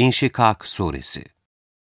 İnşikak Suresi.